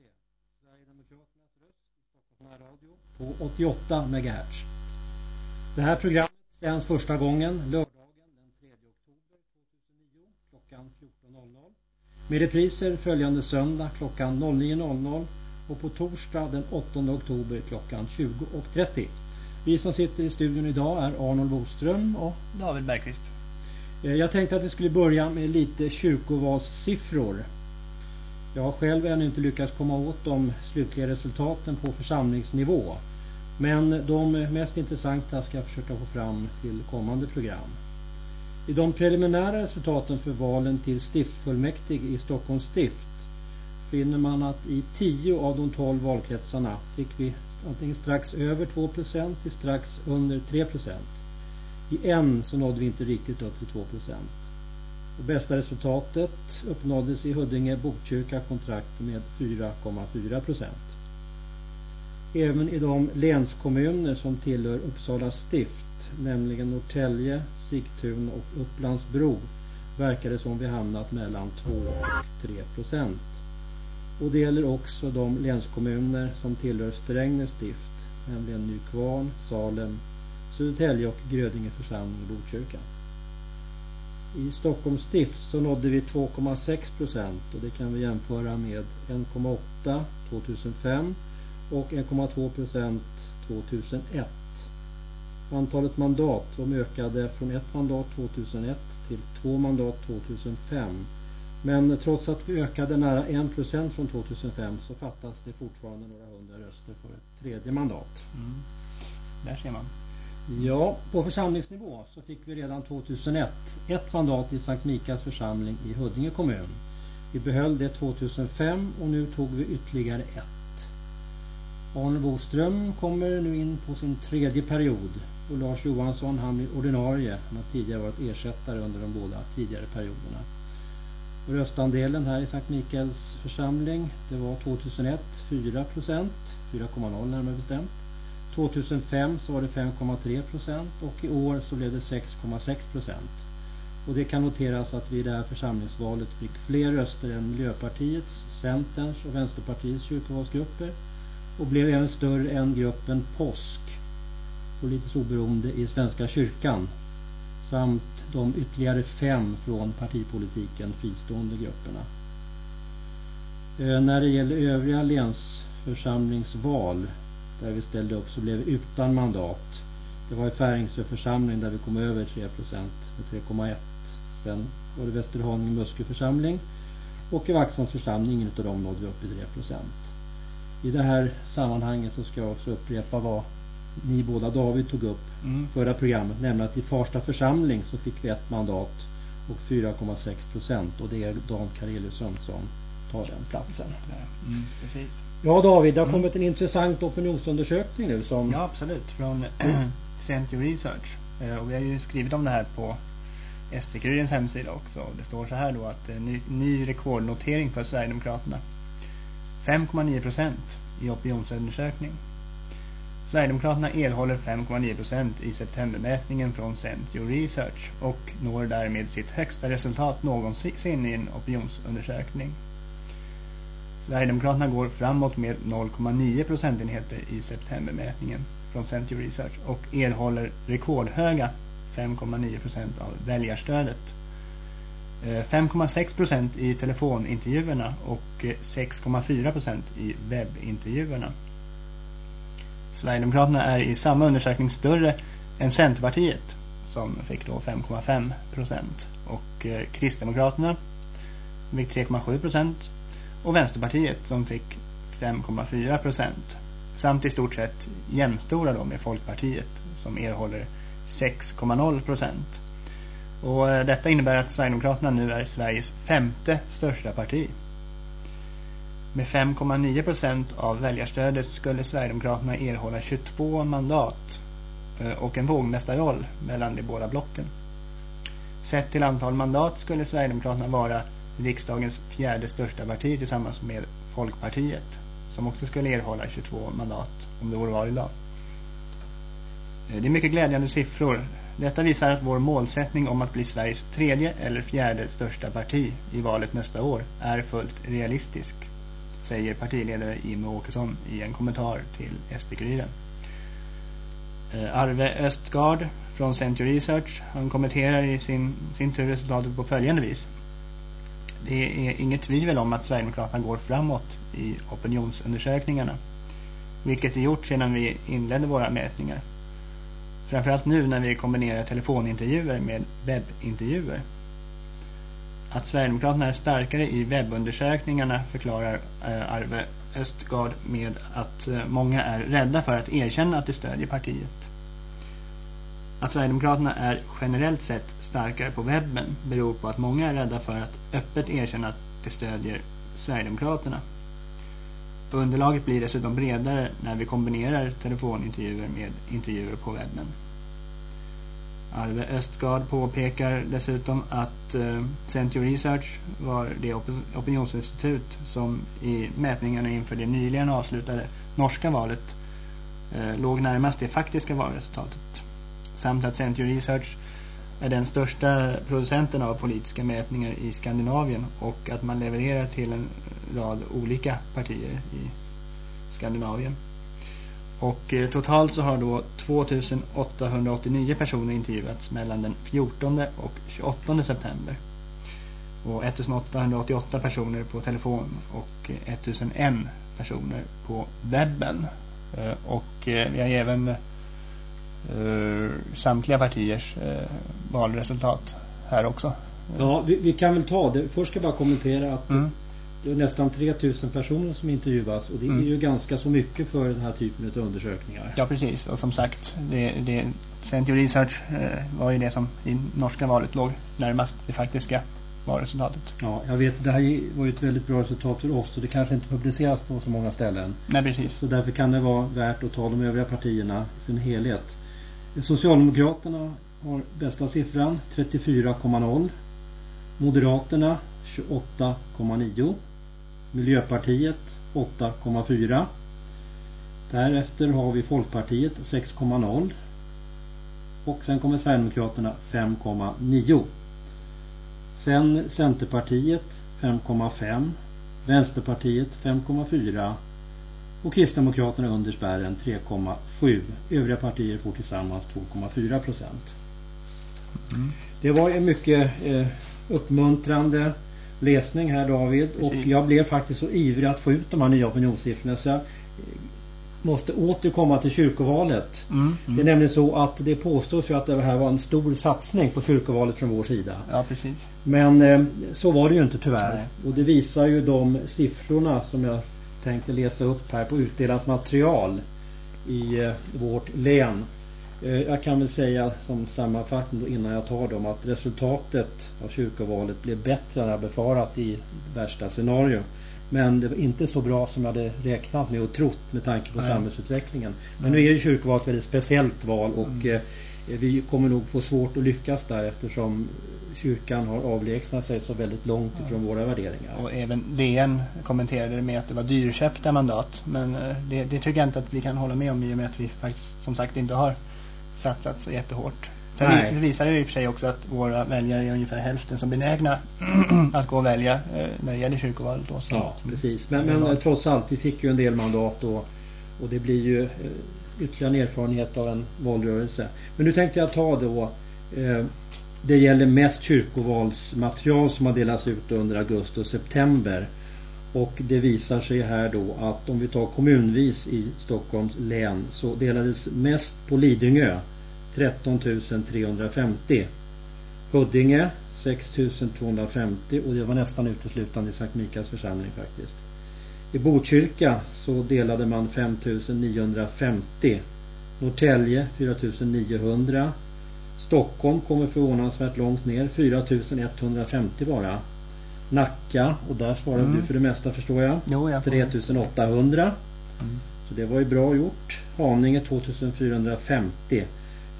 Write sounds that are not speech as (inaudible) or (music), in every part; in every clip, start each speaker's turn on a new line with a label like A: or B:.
A: SD, Sverigedemokraternas röst i Stockholms närradio på 88 MHz. Det här programmet sänds första gången lördagen den 3 oktober 2009 klockan 14.00 med repriser följande söndag klockan 09.00 och på torsdag den 8 oktober klockan 20.30. Vi som sitter i studion idag är Arnold Boström och
B: David Bergqvist.
A: Eh, jag tänkte att vi skulle börja med lite kyrkovalssiffror. Jag har själv ännu inte lyckats komma åt de slutliga resultaten på församlingsnivå. Men de mest intressanta ska jag försöka få fram till kommande program. I de preliminära resultaten för valen till stiftfullmäktige i Stockholms stift finner man att i 10 av de 12 valkretsarna fick vi antingen strax över 2% till strax under 3%. I en så nådde vi inte riktigt upp till 2%. Det bästa resultatet uppnåddes i Huddinge Botkyrka kontrakt med 4,4 procent. Även i de länskommuner som tillhör Uppsala stift, nämligen Norrtälje, Sigtuna och Upplandsbro, verkar det som vi hamnat mellan 2 och 3 procent. Och det gäller också de länskommuner som tillhör Strängnäs stift, nämligen Nykvarn, Salem, Södertälje och Grödinge församling i Botkyrka. I Stockholms stift så nådde vi 2,6 procent och det kan vi jämföra med 1,8 2005 och 1,2 procent 2001. Antalet mandat de ökade från ett mandat 2001 till två mandat 2005. Men trots att vi ökade nära 1 procent från 2005 så fattas det fortfarande några hundra röster för ett tredje mandat.
B: Mm. Där ser man.
A: Ja, på församlingsnivå så fick vi redan 2001 ett mandat i Sankt Mikaels församling i Huddinge kommun. Vi behöll det 2005 och nu tog vi ytterligare ett. Arne Boström kommer nu in på sin tredje period och Lars Johansson han blir ordinarie. Han har tidigare varit ersättare under de båda tidigare perioderna. Och röstandelen här i Sankt Mikaels församling det var 2001 4 procent, 4,0 närmare bestämt. 2005 så var det 5,3 procent och i år så blev det 6,6 procent. Och det kan noteras att vi i det här församlingsvalet fick fler röster än Miljöpartiets, Centerns och Vänsterpartiets kyrkovalsgrupper och blev även större än gruppen POSK, politiskt oberoende i Svenska kyrkan samt de ytterligare fem från partipolitiken fristående grupperna. Eh, när det gäller övriga länsförsamlingsval där vi ställde upp så blev vi utan mandat. Det var i Färingsö församling där vi kom över 3 procent med 3,1. Sen var det Västerhaninge Muskö församling och i Vaxholms församling, ingen av dem nådde vi upp i 3 procent. I det här sammanhanget så ska jag också upprepa vad ni båda David tog upp mm. förra programmet, nämligen att i Farsta församling så fick vi ett mandat och 4,6 procent och det är Dan Kareliusson som tar den platsen.
B: Mm, precis.
A: Ja David, det har mm. kommit en intressant opinionsundersökning nu som...
B: Ja absolut, från Century Research. Eh, och vi har ju skrivit om det här på SD-kurirens hemsida också. Det står så här då att eh, ny, ny rekordnotering för Sverigedemokraterna. 5,9 procent i opinionsundersökning. Sverigedemokraterna erhåller 5,9 procent i septembermätningen från Century Research och når därmed sitt högsta resultat någonsin i en opinionsundersökning. Sverigedemokraterna går framåt med 0,9 procentenheter i septembermätningen från Century Research och erhåller rekordhöga 5,9 procent av väljarstödet. Eh, 5,6 procent i telefonintervjuerna och eh, 6,4 procent i webbintervjuerna. Sverigedemokraterna är i samma undersökning större än Centerpartiet som fick då 5,5 procent och eh, Kristdemokraterna fick 3,7 procent och Vänsterpartiet som fick 5,4 procent samt i stort sett jämstora då med Folkpartiet som erhåller 6,0 procent. Och eh, detta innebär att Sverigedemokraterna nu är Sveriges femte största parti. Med 5,9 procent av väljarstödet skulle Sverigedemokraterna erhålla 22 mandat eh, och en vågmästarroll mellan de båda blocken. Sett till antal mandat skulle Sverigedemokraterna vara riksdagens fjärde största parti tillsammans med Folkpartiet som också skulle erhålla 22 mandat om det vore val idag. Eh, det är mycket glädjande siffror. Detta visar att vår målsättning om att bli Sveriges tredje eller fjärde största parti i valet nästa år är fullt realistisk. säger partiledare Jimmie Åkesson i en kommentar till SD-Kuriren. Eh, Arve Östgard från Century Research han kommenterar i sin, sin tur resultatet på följande vis. Det är inget tvivel om att Sverigedemokraterna går framåt i opinionsundersökningarna. Vilket är gjort sedan vi inledde våra mätningar. Framförallt nu när vi kombinerar telefonintervjuer med webbintervjuer. Att Sverigedemokraterna är starkare i webbundersökningarna förklarar eh, Arve Östgard med att eh, många är rädda för att erkänna att de stödjer partiet. Att Sverigedemokraterna är generellt sett starkare på webben beror på att många är rädda för att öppet erkänna att de stödjer Sverigedemokraterna. Underlaget blir dessutom bredare när vi kombinerar telefonintervjuer med intervjuer på webben. Arve Östgard påpekar dessutom att eh, Research var det opinionsinstitut som i mätningarna inför det nyligen avslutade norska valet eh, låg närmast det faktiska valresultatet. Samt att Century Research är den största producenten av politiska mätningar i Skandinavien och att man levererar till en rad olika partier i Skandinavien. Och eh, totalt så har då 2889 personer intervjuats mellan den 14 och 28 september. Och 1888 personer på telefon och eh, 1001 personer på webben. Eh, och eh, vi har även samtliga partiers eh, valresultat här också.
A: Ja, vi, vi, kan väl ta det. Först ska jag bara kommentera att
B: Mm.
A: det är nästan 3000 personer som intervjuas och det
B: Mm.
A: är ju ganska så mycket för den här typen av undersökningar.
B: Ja, precis. Och som sagt, det, det, Century Research eh, var ju det som i norska valet låg närmast det faktiska valresultatet.
A: Ja, jag vet, det här var ju ett väldigt bra resultat för oss och det kanske inte publiceras på så många ställen.
B: Nej, precis.
A: Så därför kan det vara värt att ta de övriga partierna i sin helhet. Socialdemokraterna har bästa siffran 34,0. Moderaterna 28,9. Miljöpartiet 8,4. Därefter har vi Folkpartiet 6,0. Och sen kommer Sverigedemokraterna 5,9. Sen Centerpartiet 5,5. Vänsterpartiet 5,4 och Kristdemokraterna under spärren 3,7. Övriga partier får tillsammans 2,4 procent.
B: Mm.
A: Det var en mycket eh, uppmuntrande läsning här David och
B: Precis.
A: jag blev faktiskt så ivrig att få ut de här nya opinionssiffrorna så jag eh, måste återkomma till kyrkovalet.
B: Mm.
A: Det är
B: Mm.
A: nämligen så att det påstås ju att det här var en stor satsning på kyrkovalet från vår sida.
B: Ja, precis.
A: Men eh, så var det ju inte tyvärr.
B: Nej.
A: Och det visar ju de siffrorna som jag tänkte läsa upp här på utdelat material i eh, vårt län. Eh, jag kan väl säga som sammanfattning innan jag tar dem att resultatet av kyrkovalet blev bättre än jag befarat i värsta scenario. Men det var inte så bra som jag hade räknat med och trott med tanke på
B: Nej.
A: samhällsutvecklingen. Men nu är ju kyrkovalet ett väldigt speciellt val och
B: Mm.
A: Eh, vi kommer nog få svårt att lyckas där eftersom kyrkan har avlägsnat sig så väldigt långt ifrån våra värderingar.
B: Och även DN kommenterade det med att det var dyrköpta mandat. Men eh, det, det tycker jag inte att vi kan hålla med om i och med att vi faktiskt som sagt inte har satsat så jättehårt. Sen
A: Nej.
B: vi- visar det i och för sig också att våra väljare är ungefär hälften som benägna (clears throat) att gå och välja eh, när det gäller kyrkovalet. Då.
A: Ja, precis. Men, men trots allt, vi fick ju en del mandat och, och det blir ju ytterligare en erfarenhet av en valrörelse. Men nu tänkte jag ta då eh, det gäller mest kyrkovalsmaterial som har delats ut under augusti och september. Och det visar sig här då att om vi tar kommunvis i Stockholms län så delades mest på Lidingö 13 350. Huddinge 6 250 och det var nästan uteslutande i Sankt Mikaels församling faktiskt. I Botkyrka så delade man 5 950. Norrtälje 4 900. Stockholm kommer förvånansvärt långt ner 4 150 bara. Nacka och där svarar
B: Mm.
A: du för det mesta förstår jag.
B: Jo, jag får-
A: 3800.
B: Mm.
A: Så det var ju bra gjort. Haninge 2450.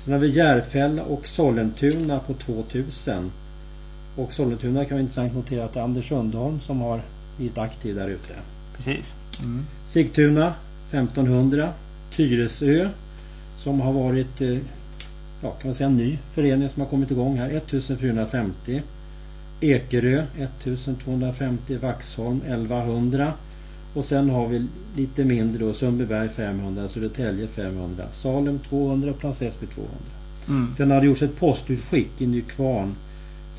A: Sen har vi Järfälla och Sollentuna på 2000. Och Sollentuna kan vara intressant notera att det är Anders Sundholm som har blivit aktiv där ute.
B: Precis. Mm.
A: Sigtuna 1500. Tyresö som har varit eh, ja, kan man säga en ny förening som har kommit igång här 1450. Ekerö 1250. Vaxholm 1100. Och sen har vi lite mindre då Sundbyberg 500, Södertälje 500, Salem 200 och Plans Väsby 200. Mm. Sen har det gjorts ett postutskick i Nykvarn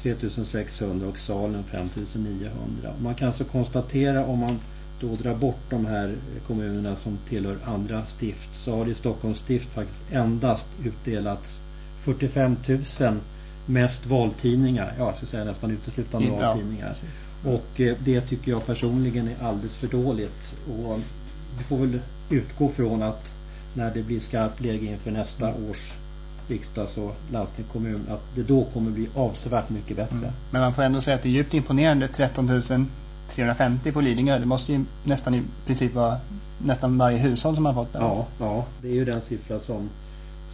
A: 3600 och Salem 5900. Man kan alltså konstatera om man då drar bort de här kommunerna som tillhör andra stift så har det i Stockholms stift faktiskt endast utdelats 45 000 mest valtidningar. Ja, jag skulle säga nästan uteslutande valtidningar. Och eh, det tycker jag personligen är alldeles för dåligt. Och vi får väl utgå från att när det blir skarpt läge inför nästa mm. års riksdags och landstingskommun att det då kommer bli avsevärt mycket bättre. Mm.
B: Men man får ändå säga att det är djupt imponerande 13 350 på Lidingö. Det måste ju nästan i princip vara nästan varje hushåll som har fått det.
A: Ja, ja, det är ju den siffra som,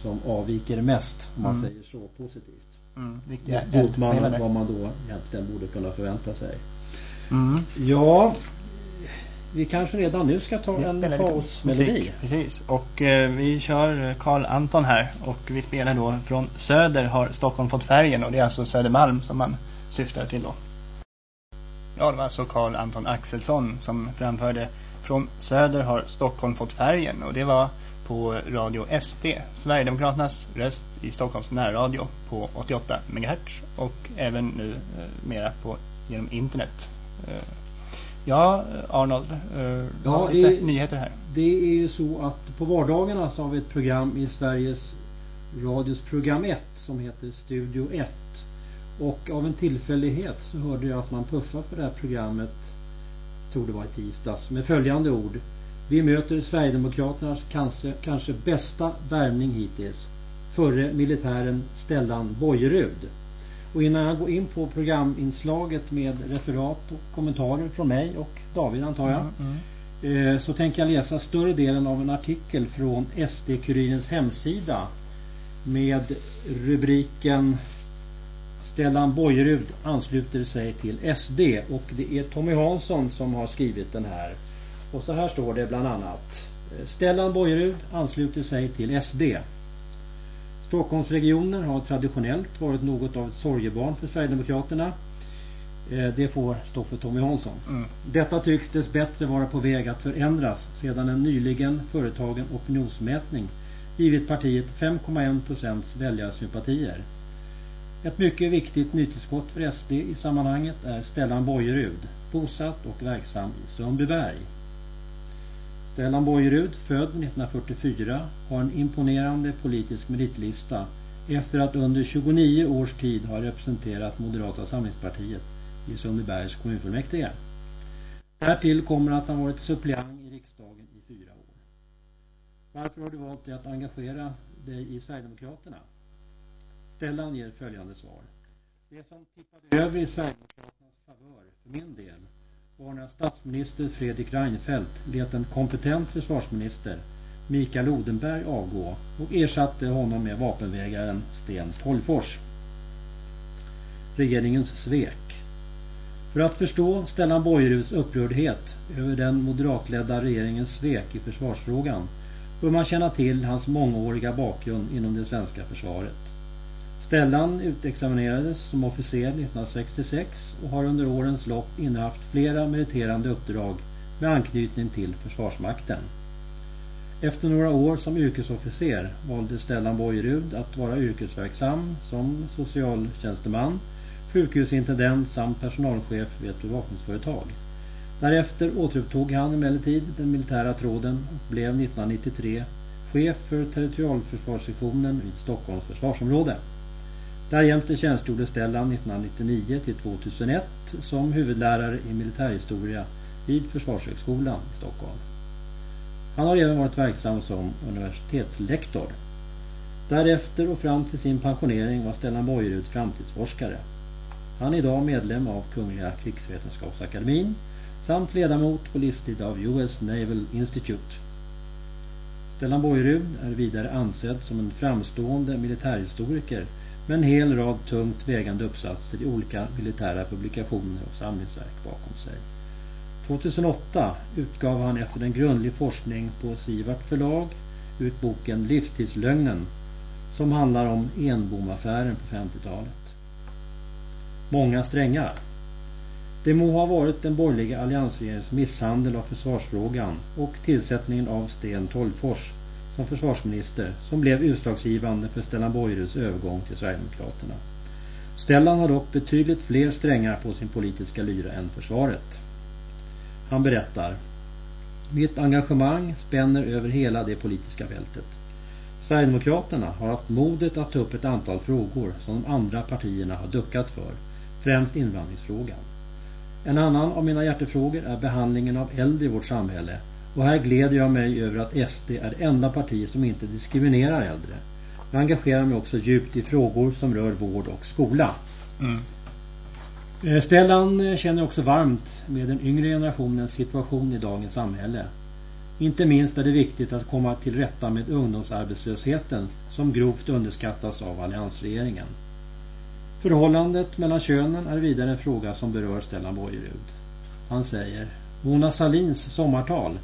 A: som avviker mest om man mm. säger så positivt. Mm, Mot man vad man då egentligen borde kunna förvänta sig. Mm. Ja, vi kanske redan nu ska ta en pausmelodi.
B: Precis, och eh, vi kör Karl Anton här och vi spelar då från Söder har Stockholm fått färgen och det är alltså Södermalm som man syftar till då. Ja, det var alltså Karl Anton Axelsson som framförde Från Söder har Stockholm fått färgen och det var på Radio SD, Sverigedemokraternas röst i Stockholms närradio på 88 MHz och även nu eh, mera på genom internet. Eh, ja, Arnold, eh, ja, har lite det, nyheter här.
A: Det är ju så att på vardagarna så har vi ett program i Sveriges Radios program 1 som heter Studio 1 och av en tillfällighet så hörde jag att man puffar på det här programmet tror det var i tisdags med följande ord. Vi möter Sverigedemokraternas kanske, kanske bästa värvning hittills. Förre militären Stellan Bojerud. Och innan jag går in på programinslaget med referat och kommentarer från mig och David antar jag mm, mm. Eh, så tänker jag läsa större delen av en artikel från SD-Kurirens hemsida med rubriken Stellan Bojerud ansluter sig till SD och det är Tommy Hansson som har skrivit den här. Och så här står det bland annat. Stellan Bojerud ansluter sig till SD. Stockholmsregionen har traditionellt varit något av ett sorgebarn för Sverigedemokraterna. Eh, det får stå för Tommy Hansson. Mm. Detta tycks dessbättre vara på väg att förändras sedan en nyligen företagen opinionsmätning givit partiet 5,1 procents väljarsympatier. Ett mycket viktigt nytillskott för SD i sammanhanget är Stellan Bojerud, bosatt och verksam i Sundbyberg. Stellan Bojerud, född 1944, har en imponerande politisk meritlista efter att under 29 års tid ha representerat Moderata samlingspartiet i Sundbybergs kommunfullmäktige. Därtill kommer att han varit suppleant i riksdagen i fyra år. Varför har du valt dig att engagera dig i Sverigedemokraterna? Stellan ger följande svar. Det som tippade över i Sverigedemokraternas favör för min del var när statsminister Fredrik Reinfeldt lät en kompetent försvarsminister Mikael Odenberg avgå och ersatte honom med vapenvägaren Sten Tolgfors. Regeringens svek. För att förstå Stellan Bojeruds upprördhet över den moderatledda regeringens svek i försvarsfrågan bör man känna till hans mångåriga bakgrund inom det svenska försvaret. Stellan utexaminerades som officer 1966 och har under årens lopp innehaft flera meriterande uppdrag med anknytning till Försvarsmakten. Efter några år som yrkesofficer valde Stellan Bojerud att vara yrkesverksam som socialtjänsteman, sjukhusintendent samt personalchef vid ett bevakningsföretag. Därefter återupptog han emellertid den militära tråden och blev 1993 chef för territorialförsvarssektionen vid Stockholms försvarsområde. Därjämte tjänstgjorde Stellan 1999 till 2001 som huvudlärare i militärhistoria vid Försvarshögskolan i Stockholm. Han har även varit verksam som universitetslektor. Därefter och fram till sin pensionering var Stellan Bojerud framtidsforskare. Han är idag medlem av Kungliga krigsvetenskapsakademin samt ledamot på livstid av US Naval Institute. Stellan Bojerud är vidare ansedd som en framstående militärhistoriker med en hel rad tungt vägande uppsatser i olika militära publikationer och samlingsverk bakom sig. 2008 utgav han efter en grundlig forskning på Sivart förlag ut boken Livstidslögnen som handlar om Enbomaffären på 50-talet. Många strängar. Det må ha varit den borgerliga alliansregeringens misshandel av försvarsfrågan och tillsättningen av Sten Tolgfors som försvarsminister som blev utslagsgivande för Stellan Bojeruds övergång till Sverigedemokraterna. Stellan har dock betydligt fler strängar på sin politiska lyra än försvaret. Han berättar Mitt engagemang spänner över hela det politiska fältet. Sverigedemokraterna har haft modet att ta upp ett antal frågor som de andra partierna har duckat för, främst invandringsfrågan. En annan av mina hjärtefrågor är behandlingen av äldre i vårt samhälle och här gläder jag mig över att SD är det enda parti som inte diskriminerar äldre. Jag engagerar mig också djupt i frågor som rör vård och skola. Mm. Eh, Stellan känner också varmt med den yngre generationens situation i dagens samhälle. Inte minst är det viktigt att komma till rätta med ungdomsarbetslösheten som grovt underskattas av alliansregeringen. Förhållandet mellan könen är vidare en fråga som berör Stellan Bojerud. Han säger Mona Salins sommartal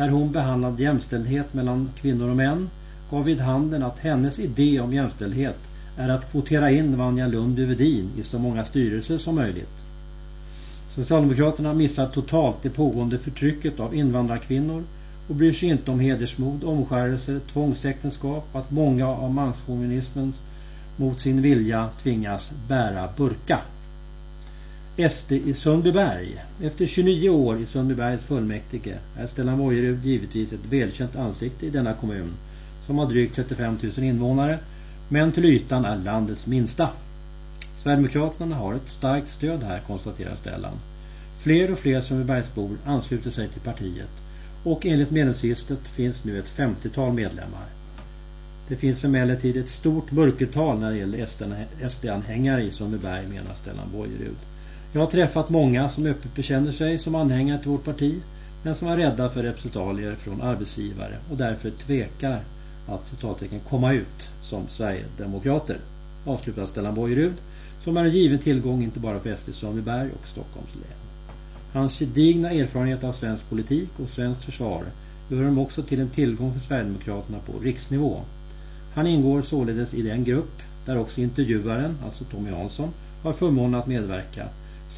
A: där hon behandlade jämställdhet mellan kvinnor och män gav vid handen att hennes idé om jämställdhet är att kvotera in Vanja Lundby-Wedin i så många styrelser som möjligt. Socialdemokraterna missar totalt det pågående förtrycket av invandrarkvinnor och bryr sig inte om hedersmord, omskärelser, tvångsäktenskap, att många av mansfeminismens mot sin vilja tvingas bära burka. SD i Sundbyberg. Efter 29 år i Sundbybergs fullmäktige är Stellan Bojerud givetvis ett välkänt ansikte i denna kommun som har drygt 35 000 invånare men till ytan är landets minsta. Sverigedemokraterna har ett starkt stöd här konstaterar Stellan. Fler och fler Sundbybergsbor ansluter sig till partiet och enligt medlemsregistret finns nu ett 50-tal medlemmar. Det finns emellertid ett stort mörkertal när det gäller SD-anhängare i Sundbyberg menar Stellan Bojerud. Jag har träffat många som öppet bekänner sig som anhängare till vårt parti men som är rädda för repressalier från arbetsgivare och därför tvekar att citattecken komma ut som Sverigedemokrater. Avslutar Stellan Bojerud som är en given tillgång inte bara för SD Sundbyberg och Stockholms län. Hans gedigna erfarenhet av svensk politik och svenskt försvar gör honom också till en tillgång för Sverigedemokraterna på riksnivå. Han ingår således i den grupp där också intervjuaren, alltså Tommy Hansson, har förmånen att medverka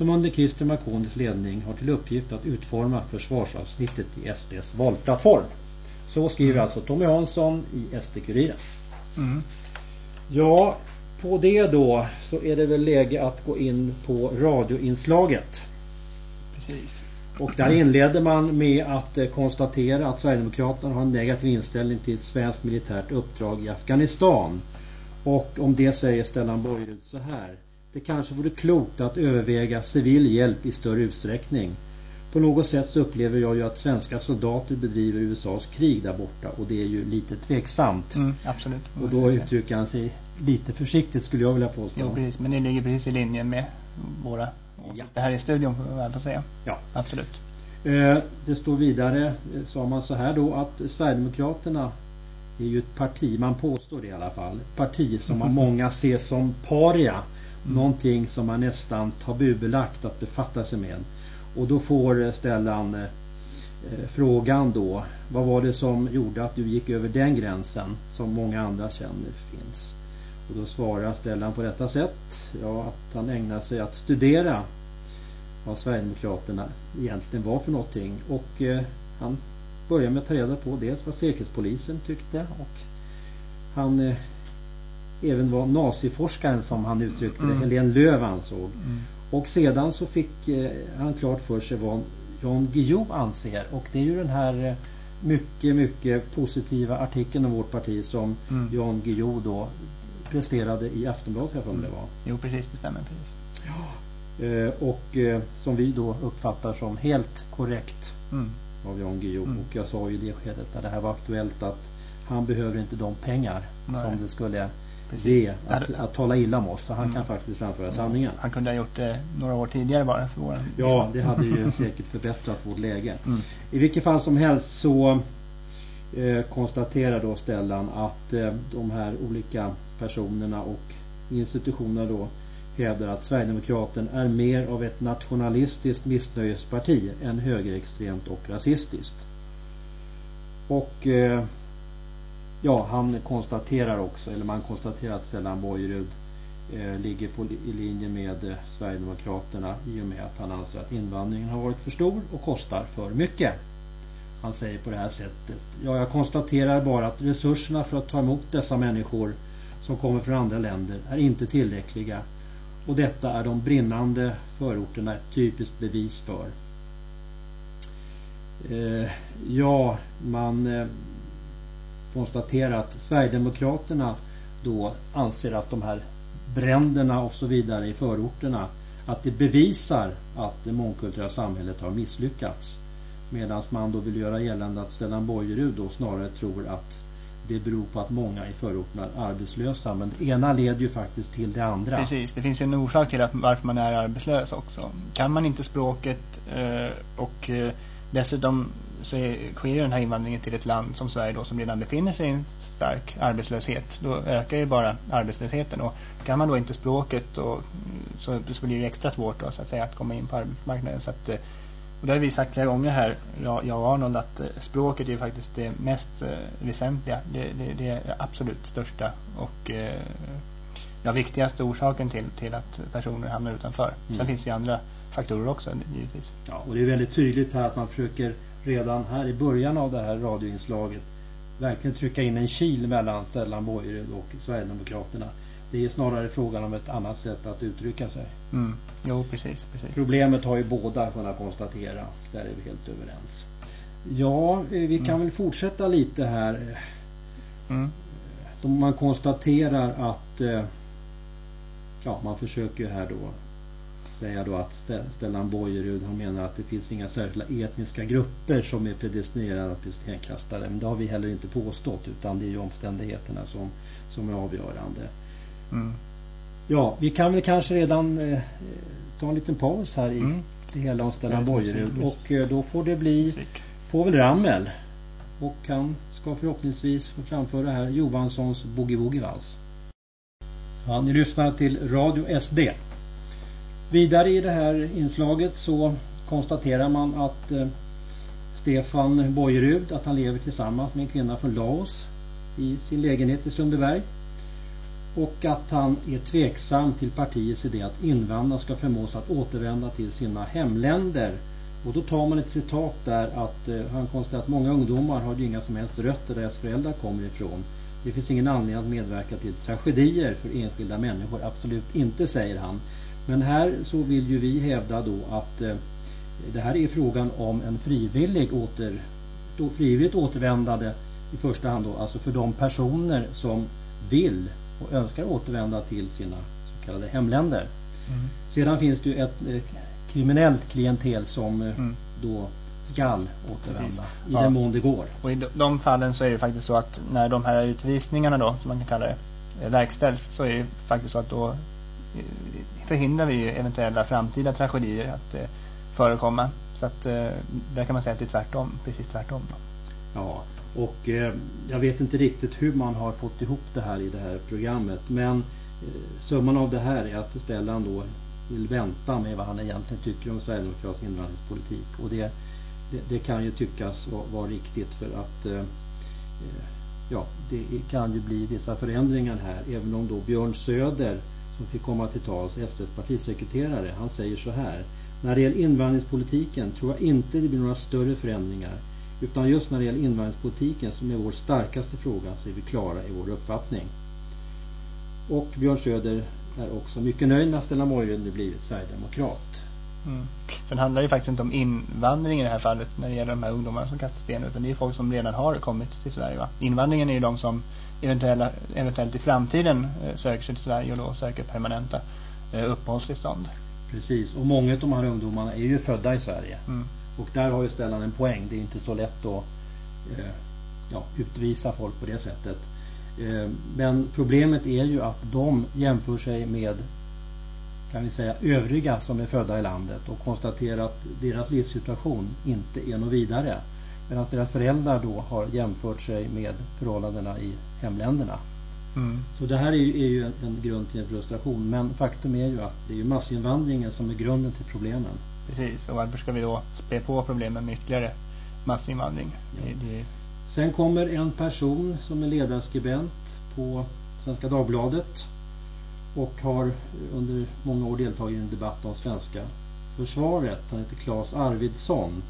A: som under Christer Marconis ledning har till uppgift att utforma försvarsavsnittet i SDs valplattform. Så skriver mm. alltså Tommy Hansson i SD-Kuriren. Mm. Ja, på det då så är det väl läge att gå in på radioinslaget. Precis. Och där inleder man med att eh, konstatera att Sverigedemokraterna har en negativ inställning till ett svenskt militärt uppdrag i Afghanistan. Och om det säger Stellan Borgerud så här. Det kanske vore klokt att överväga civil hjälp i större utsträckning. På något sätt så upplever jag ju att svenska soldater bedriver USAs krig där borta och det är ju lite tveksamt.
B: Mm, absolut.
A: Och då uttrycker han sig lite försiktigt skulle jag vilja påstå.
B: Jo precis, men det ligger precis i linje med våra ja. Det här i studion får man väl säga.
A: Ja.
B: Absolut.
A: Eh, det står vidare, eh, sa man så här då, att Sverigedemokraterna är ju ett parti, man påstår det i alla fall, ett parti som mm. (laughs) många ser som paria. Mm. Någonting som man nästan tabubelagt att befatta sig med. Och då får eh, Stellan eh, eh, frågan då, vad var det som gjorde att du gick över den gränsen som många andra känner finns? Och då svarar Stellan på detta sätt. Ja, att han ägnar sig att studera vad Sverigedemokraterna egentligen var för någonting. Och eh, han börjar med att ta reda på dels vad säkerhetspolisen tyckte och han eh, även var naziforskaren som han uttryckte det, mm. Helene Löv ansåg. Mm. Och sedan så fick eh, han klart för sig vad Jan Guillou anser och det är ju den här eh, mycket mycket positiva artikeln om vårt parti som mm. Jan Guillou då presterade i Aftonbladet jag mm. det var.
B: Jo precis, det stämmer precis.
A: Ja. Eh, och eh, som vi då uppfattar som helt korrekt mm. av Jan Guillou. Mm. Och jag sa ju i det skedet när det här var aktuellt att han behöver inte de pengar Nej. som det skulle Ge att, att, tala illa om oss. Så han mm. kan faktiskt framföra sanningen.
B: Han kunde ha gjort det några år tidigare bara för våra
A: Ja, det hade ju (laughs) säkert förbättrat vårt läge. Mm. I vilket fall som helst så eh, konstaterar då Stellan att eh, de här olika personerna och institutionerna då hävdar att Sverigedemokraten är mer av ett nationalistiskt missnöjesparti än högerextremt och rasistiskt. Och eh, ja, han konstaterar också, eller man konstaterar att Stellan Bojerud eh, ligger på, i linje med eh, Sverigedemokraterna i och med att han anser att invandringen har varit för stor och kostar för mycket. Han säger på det här sättet. Ja, jag konstaterar bara att resurserna för att ta emot dessa människor som kommer från andra länder är inte tillräckliga. Och detta är de brinnande förorterna ett typiskt bevis för. Eh, ja, man eh, konstatera att Sverigedemokraterna då anser att de här bränderna och så vidare i förorterna att det bevisar att det mångkulturella samhället har misslyckats. Medan man då vill göra gällande att Stellan Bojerud då snarare tror att det beror på att många i förorterna är arbetslösa. Men det ena leder ju faktiskt till det andra.
B: Precis, det finns ju en orsak till att varför man är arbetslös också. Kan man inte språket eh, och eh, dessutom så är, sker den här invandringen till ett land som Sverige då som redan befinner sig i en stark arbetslöshet. Då ökar ju bara arbetslösheten och kan man då inte språket och, så, blir det extra svårt då, så att säga att komma in på arbetsmarknaden. Så att, eh, och det har vi sagt flera gånger här, jag, jag och Arnold, att eh, språket är faktiskt det mest eh, väsentliga. Det, det, det är absolut största och ja, viktigaste orsaken till, till att personer hamnar utanför. Mm. Sen finns det ju andra faktorer också givetvis.
A: Ja, och det är väldigt tydligt här att man försöker redan här i början av det här radioinslaget verkligen trycka in en kil mellan Stellan Bojerud och Sverigedemokraterna. Det är snarare frågan om ett annat sätt att uttrycka sig.
B: Mm. Jo, precis, precis.
A: Problemet har ju båda kunnat konstatera. Där är vi helt överens. Ja, eh, vi kan mm. väl fortsätta lite här. Mm. Man konstaterar att eh, ja, man försöker här då säga då att Stellan Bojerud han menar att det finns inga särskilda etniska grupper som är predestinerade att bli stenkastare. Men det har vi heller inte påstått utan det är ju omständigheterna som, som är avgörande. Mm. Ja, vi kan väl kanske redan eh, ta en liten paus här i mm. det hela om Stellan Bojerud. Och eh, då får det bli Povel Ramel. Och han ska förhoppningsvis få framföra här Johanssons Boogie Woogie Vals. Ja, ni lyssnar till Radio SD. Vidare i det här inslaget så konstaterar man att eh, Stefan Bojerud att han lever tillsammans med en kvinna från Laos i sin lägenhet i Sundbyberg och att han är tveksam till partiets idé att invandrare ska förmås att återvända till sina hemländer. Och då tar man ett citat där att eh, han konstaterar att många ungdomar har ju inga som helst rötter där deras föräldrar kommer ifrån. Det finns ingen anledning att medverka till tragedier för enskilda människor. Absolut inte, säger han. Men här så vill ju vi hävda då att eh, det här är frågan om en frivillig åter, då frivilligt återvändande i första hand då, alltså för de personer som vill och önskar återvända till sina så kallade hemländer. Mm. Sedan finns det ju ett eh, kriminellt klientel som eh, mm. då skall återvända Precis. i ja. den mån det går.
B: Och i de, de fallen så är det faktiskt så att när de här utvisningarna då, som man kan kalla det, eh, verkställs så är det faktiskt så att då förhindrar vi ju eventuella framtida tragedier att eh, förekomma. Så att eh, där kan man säga att det är tvärtom, precis tvärtom. Då.
A: Ja, och eh, jag vet inte riktigt hur man har fått ihop det här i det här programmet. Men eh, summan av det här är att Stellan då vill vänta med vad han egentligen tycker om Sverigedemokraternas invandringspolitik. Och det, det, det, kan ju tyckas vara, vara riktigt för att eh, eh ja, det kan ju bli vissa förändringar här. Även om då Björn Söder som fick komma till tals, SDs partisekreterare, han säger så här. När det gäller invandringspolitiken tror jag inte det blir några större förändringar. Utan just när det gäller invandringspolitiken som är vår starkaste fråga så är vi klara i vår uppfattning. Och Björn Söder är också mycket nöjd med att Stellan Borgen nu blivit Sverigedemokrat.
B: Mm. Sen handlar det faktiskt inte om invandring i det här fallet när det gäller de här ungdomarna som kastar sten utan det är folk som redan har kommit till Sverige. Va? Invandringen är ju de som eventuellt, i framtiden eh, söker sig till Sverige och då söker permanenta eh, uppehållstillstånd.
A: Precis, och många av de här ungdomarna är ju födda i Sverige. Mm. Och där har ju Stellan en poäng. Det är inte så lätt att eh, ja, utvisa folk på det sättet. Men problemet är ju att de jämför sig med kan vi säga övriga som är födda i landet och konstaterar att deras livssituation inte är något vidare. Medan deras föräldrar då har jämfört sig med förhållandena i hemländerna. Mm. Så det här är ju, är ju en, en, grund till en frustration. Men faktum är ju att det är ju massinvandringen som är grunden till problemen.
B: Precis, och varför ska vi då spä på problemen med ytterligare massinvandring? Ja. Det, det...
A: Sen kommer en person som är ledarskribent på Svenska Dagbladet och har under många år deltagit i en debatt om svenska försvaret. Han heter Claes Arvidsson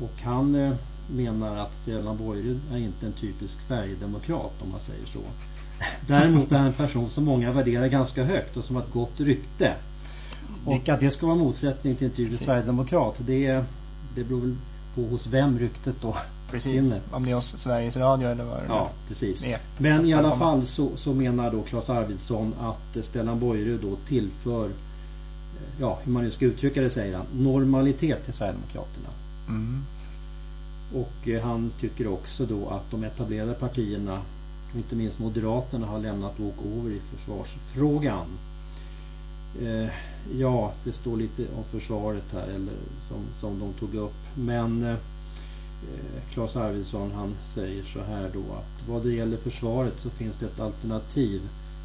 A: och han eh, menar att Stellan Borgerud är inte en typisk Sverigedemokrat om man säger så. Däremot är han en person som många värderar ganska högt och som har ett gott rykte. Och att det ska vara motsättning till en typisk Sverigedemokrat det, det beror väl på hos vem ryktet då
B: Precis, inne. om det är hos Sveriges Radio eller vad
A: Ja, precis. Är. Men i alla fall så, så menar då Claes Arvidsson att Stellan Bojerud då tillför ja, hur man nu ska uttrycka det säger han, normalitet till Sverigedemokraterna. Mm. Och eh, han tycker också då att de etablerade partierna, inte minst Moderaterna, har lämnat walkover i försvarsfrågan. Eh, ja, det står lite om försvaret här eller som, som de tog upp. Men eh, Claes Arvidsson han säger så här då att vad det gäller försvaret så finns det ett alternativ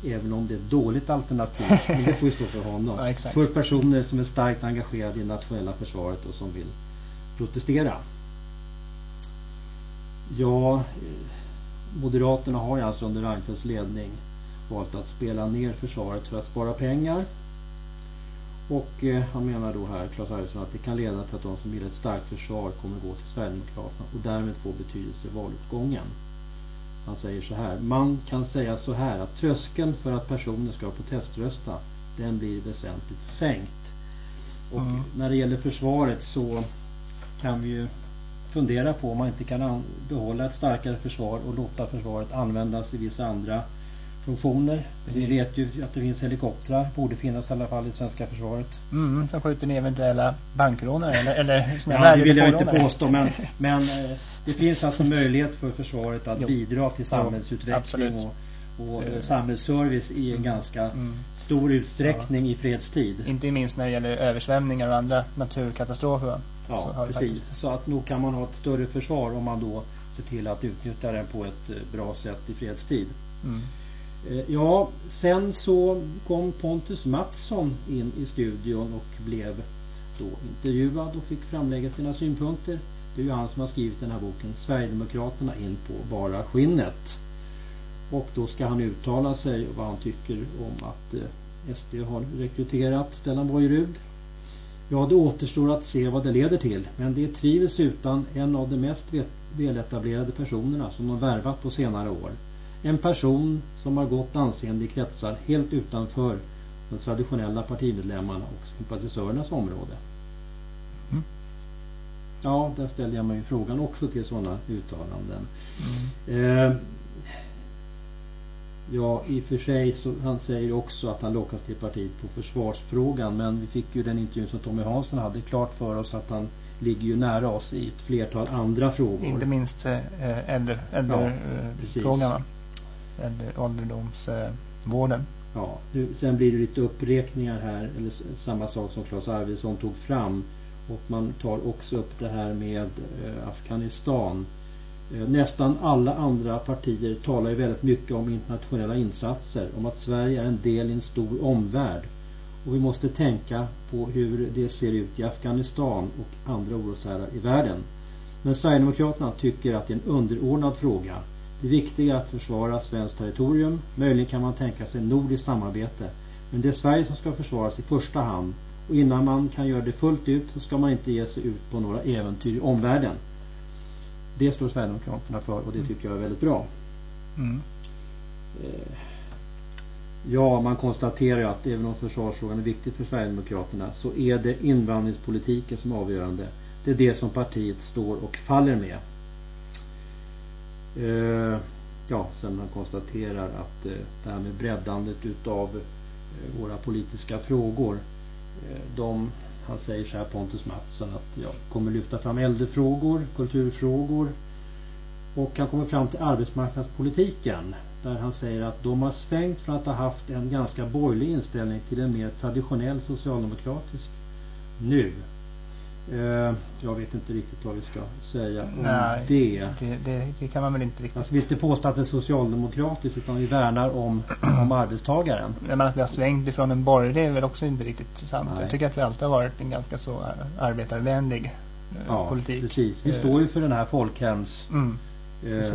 A: även om det är ett dåligt alternativ. (laughs) Men det får ju stå för honom.
B: Ja,
A: för personer som är starkt engagerade i nationella försvaret och som vill protestera. Ja, Moderaterna har ju alltså under Reinfeldts ledning valt att spela ner försvaret för att spara pengar. Och eh, han menar då här, Claes Arvidsson, att det kan leda till att de som vill ett starkt försvar kommer gå till Sverigedemokraterna och därmed få betydelse i valutgången. Han säger så här, man kan säga så här att tröskeln för att personer ska proteströsta den blir väsentligt sänkt. Och mm. när det gäller försvaret så kan vi ju fundera på om man inte kan behålla ett starkare försvar och låta försvaret användas i vissa andra funktioner. Precis. Vi vet ju att det finns helikoptrar, borde finnas i alla fall i svenska försvaret.
B: Mm, som skjuter ner eventuella bankrånare eller, eller
A: Ja, det vill jag inte påstå men, men eh, det finns alltså möjlighet för försvaret att jo. bidra till samhällsutveckling och, och uh, samhällsservice i en mm. ganska mm. stor utsträckning ja. i fredstid.
B: Inte minst när det gäller översvämningar och andra naturkatastrofer.
A: Ja, så precis. Så att nog kan man ha ett större försvar om man då ser till att utnyttja den på ett eh, bra sätt i fredstid. Mm. Eh, ja, sen så kom Pontus Mattsson in i studion och blev då intervjuad och fick framlägga sina synpunkter. Det är ju han som har skrivit den här boken Sverigedemokraterna in på bara skinnet. Och då ska han uttala sig vad han tycker om att eh, SD har rekryterat Stellan Bojerud. Ja, det återstår att se vad det leder till. Men det är tvivelsutan en av de mest väletablerade personerna som har värvat på senare år. En person som har gott anseende i kretsar helt utanför de traditionella partimedlemmarna och sympatisörernas område. Mm. Ja, där ställer jag mig frågan också till sådana uttalanden. Mm. Eh, ja, i och för sig så han säger också att han lockas till partiet på försvarsfrågan. Men vi fick ju den intervjun som Tommy Hansson hade klart för oss att han ligger ju nära oss i ett flertal andra frågor.
B: Inte minst eh, äldre, äldre ja, eh, frågan ålderdomsvården.
A: Ja, nu, sen blir det lite uppräkningar här, eller samma sak som Claes Arvidsson tog fram. Och man tar också upp det här med eh, Afghanistan. Eh, nästan alla andra partier talar ju väldigt mycket om internationella insatser, om att Sverige är en del i en stor omvärld. Och vi måste tänka på hur det ser ut i Afghanistan och andra oroshärdar i världen. Men Sverigedemokraterna tycker att det är en underordnad fråga. Det viktiga är att försvara svenskt territorium. Möjligen kan man tänka sig nordiskt samarbete. Men det är Sverige som ska försvaras i första hand. Och innan man kan göra det fullt ut så ska man inte ge sig ut på några äventyr i omvärlden. Det står Sverigedemokraterna för och det tycker jag är väldigt bra. Mm. Eh, ja, man konstaterar ju att även om försvarsfrågan är viktig för Sverigedemokraterna så är det invandringspolitiken som är avgörande. Det är det som partiet står och faller med. Eh, ja, sen man konstaterar att eh, det här med breddandet utav våra politiska frågor de, han säger så här Pontus Mattsson att jag kommer lyfta fram äldrefrågor, kulturfrågor och han kommer fram till arbetsmarknadspolitiken där han säger att de har svängt från att ha haft en ganska borgerlig inställning till en mer traditionell socialdemokratisk nu. Eh, jag vet inte riktigt vad vi ska säga om
B: Nej, det. Det, det. det, kan man väl inte riktigt.
A: Alltså, vi inte påstå att det är socialdemokratiskt utan vi värnar om, om arbetstagaren.
B: Men att vi har svängt ifrån en borgerlig är väl också inte riktigt sant. Nej. Jag tycker att vi alltid har varit en ganska så arbetarvänlig eh, ja, politik.
A: precis. Vi står ju för den här folkhems mm, eh,